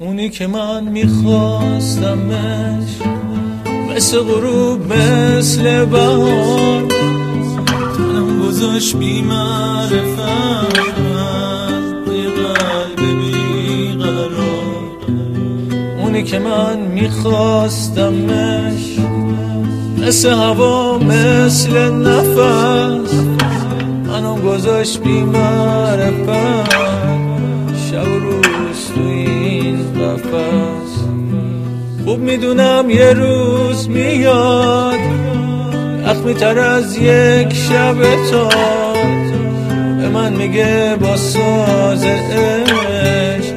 اونی که من میخواستمش مثل غروب مثل بهار. تنم گذاشت بی قلب بیقرار اونی که من میخواستمش مثل هوا مثل نفس. منم گذاشت بی معرفت. قفص خوب می‌دونم یه روز میاد. اخمی تر از یک شب تا به من میگه با ساز عشق.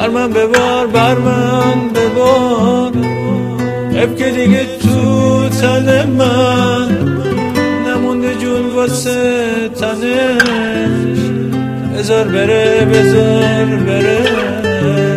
بر من ببار بر من ببار. اب که دیگه تو تن من. نمونده جون واسه تنش. بذار بره بذار بره.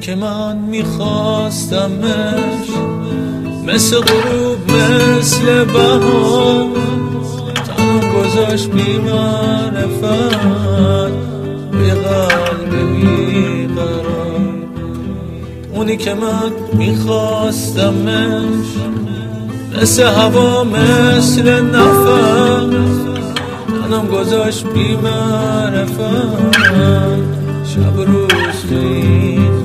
که من میخواستمش مثل غروب مثل بهار. تنم گذاشت بی معرفت به قلب بیقرار. اونی که من میخواستمش مثل هوا مثل نفس. تنم گذاشت بی معرفت شب روز تو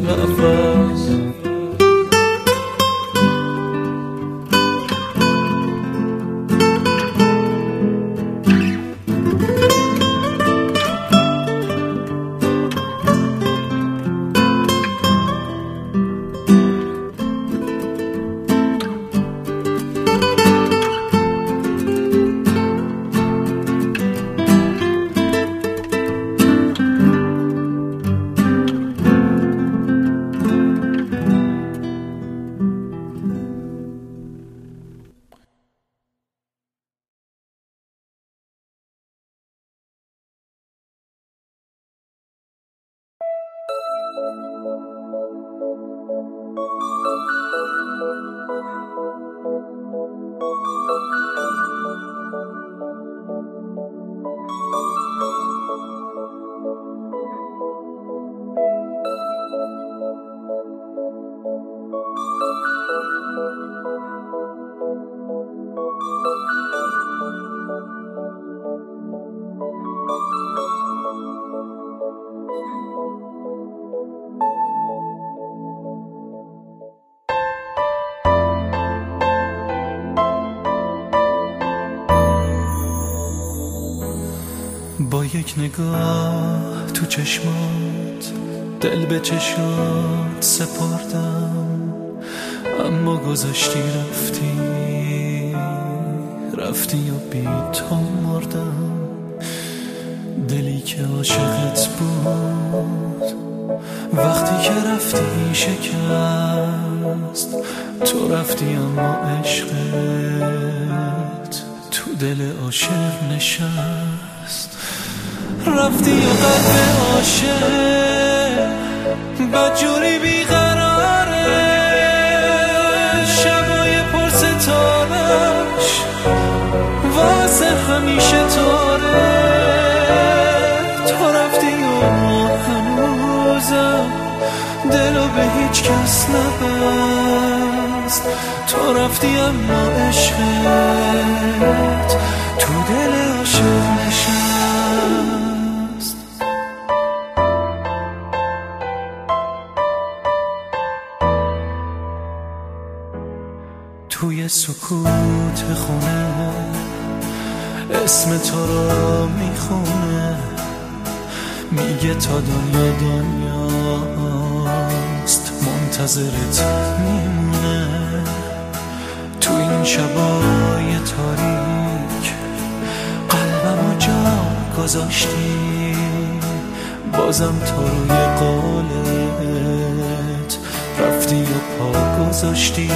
یک نگاه تو چشمات دل به چشمات سپردم. اما گذاشتی رفتی رفتی و بی تو مردم. دلی که عاشقت بود وقتی که رفتی شکست. تو رفتی اما عشقت تو دل عاشق نشست. رفتی و قلب عاشق بدجوری بیقراره. شبای پر ستارش واسه همیشه تاره تو رفتی و هنوزم دلو به هیچ کس نبست. تو رفتی اما عشقت اسم تو رو می‌خونه میگه تا دنیا دنیاست منتظرت میمونه. تو این شبای تاریک قلبم و جا گذاشتی بازم تو روی قالت رفتی و پا گذاشتی.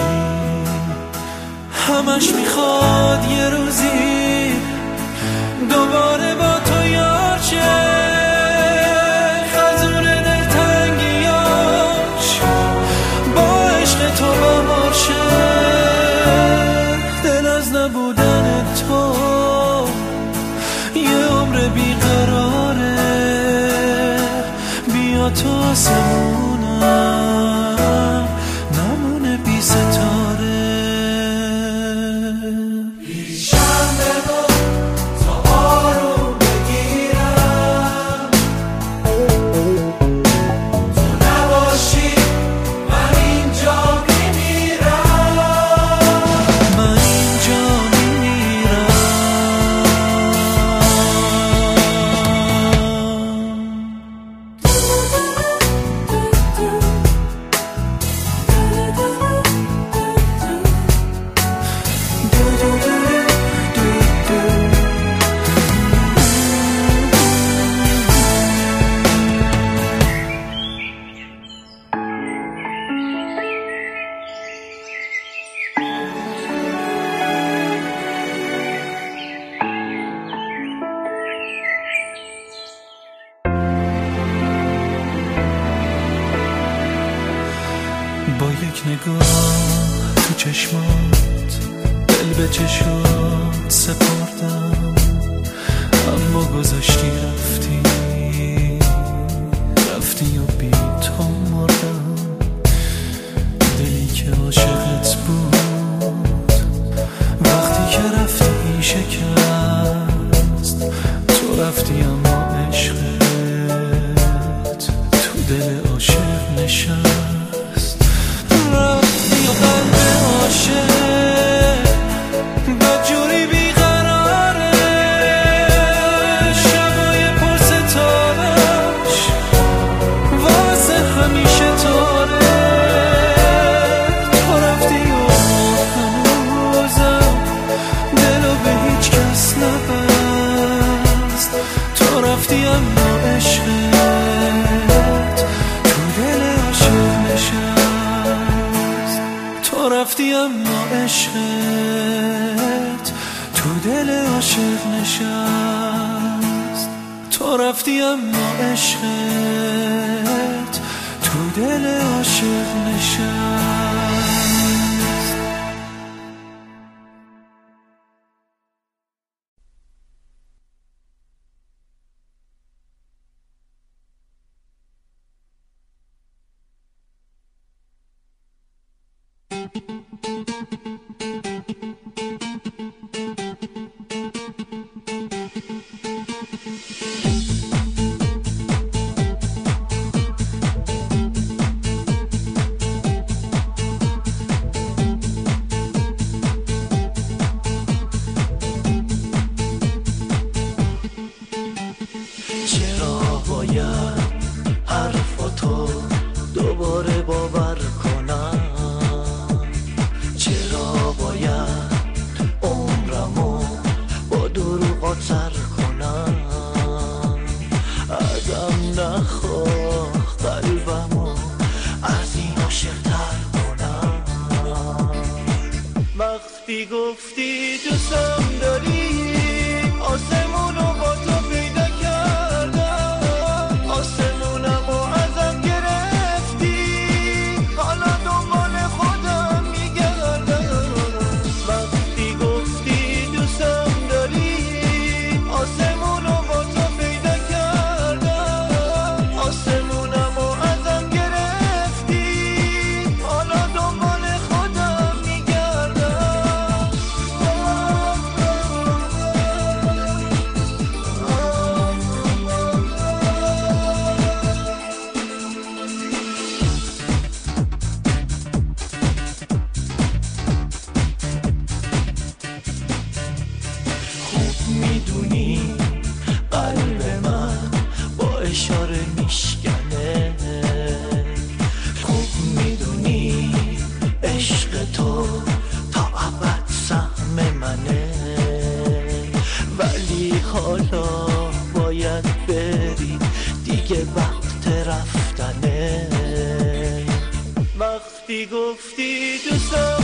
همش می‌خواد یه روز گذاشتی. رفتی اما عشقت تو دل عاشق نشست. تو رفتی اما عشقت تو دل عاشق نشست. اشاره میشکنه. خوب می‌دونی عشق تو تا ابد سهم منه. ولی حالا باید بری دیگه وقت رفتنه. وقتی گفتی دوستان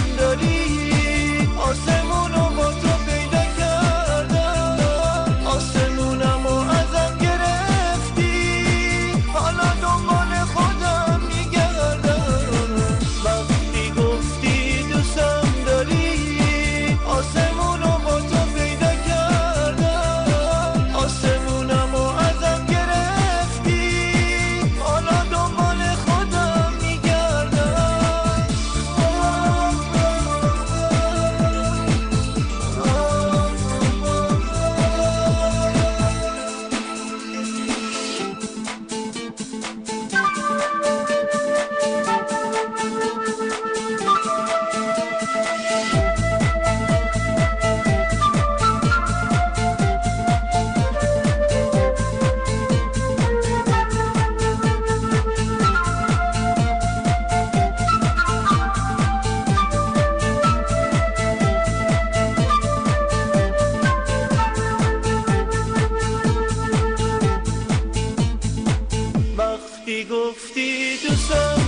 وقتی گفتی دوستم